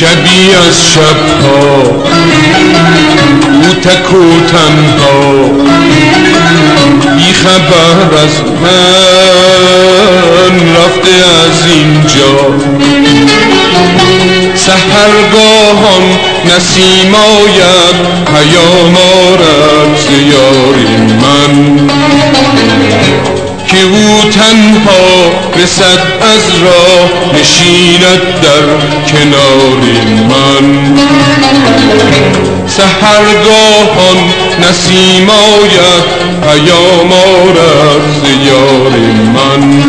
شبی از شبها. کوتک و تنها. بی خبر از من رفته از اینجا. سهرگاهان نسیم آید پیام آرد زیاری من. او تنها رسد از راه نشیند در کنار من. سهرگاهان نسیم آید پیام آرد یار من.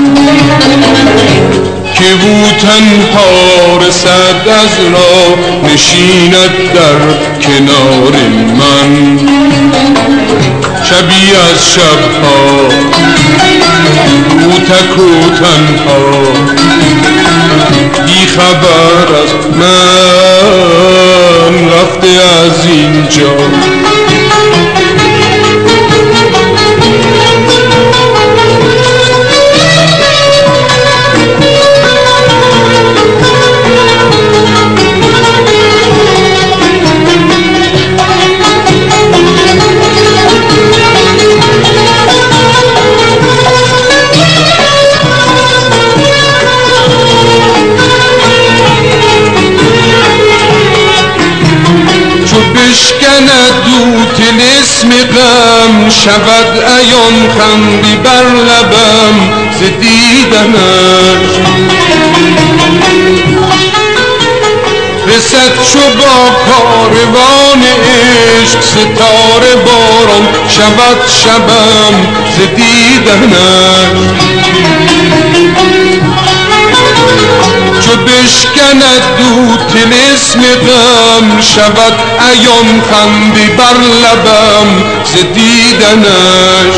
که او تنها رسد از راه نشیند در کنار من. شبی از شبها. او تک و تنها بی خبر از من رفته از اینجا. تلسم غم شود ایان خندی بر لبم ز دیدنش رسد چو با کاروان عشق ستاره باران شود شبم ز دیدنش چو بشکند دو تلسم غم شود ایام خندی بر لبم ز دیدنش.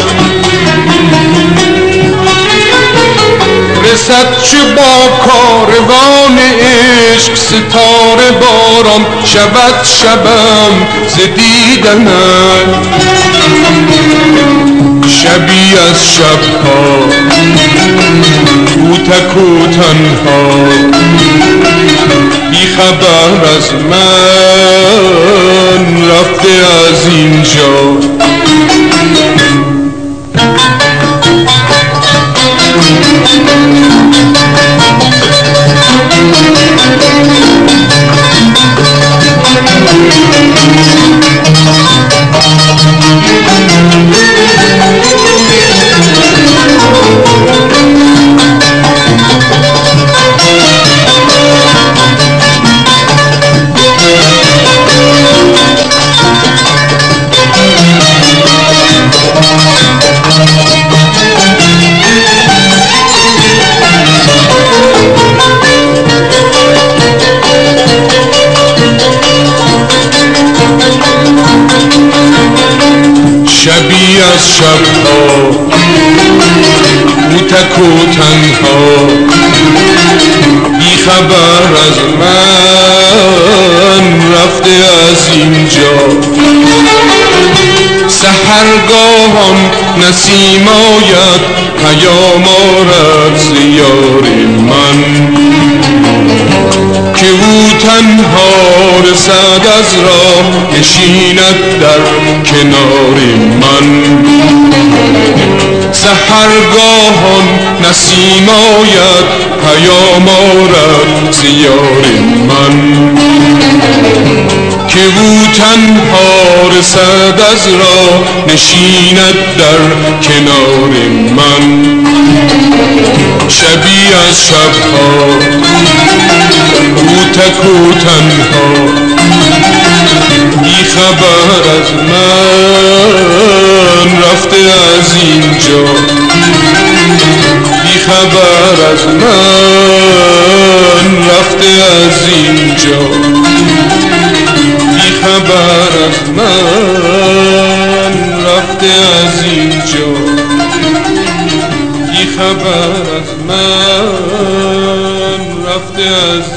رسد چه با کاروان عشق ستاره باران شود شبم ز دیدنش. شبی از شبها او تک و تنها بی خبر از من رفته از اینجا. بی خبر از من رفته از اینجا. سهرگاهان نسیم آید پیام آرد زیار من. که او تنها رسد از راه نشیند در کنار من. سهرگاهان نسیم آید پیام آرد زیار من. که او تنها رسد از راه نشیند در کنار من. شبی از شبها او تک و تنها بی خبر از من رفته از اینجا. بی خبر از من رفته از اینجا. بی خبر از من رفته از اینجا. بی خبر از من رفته از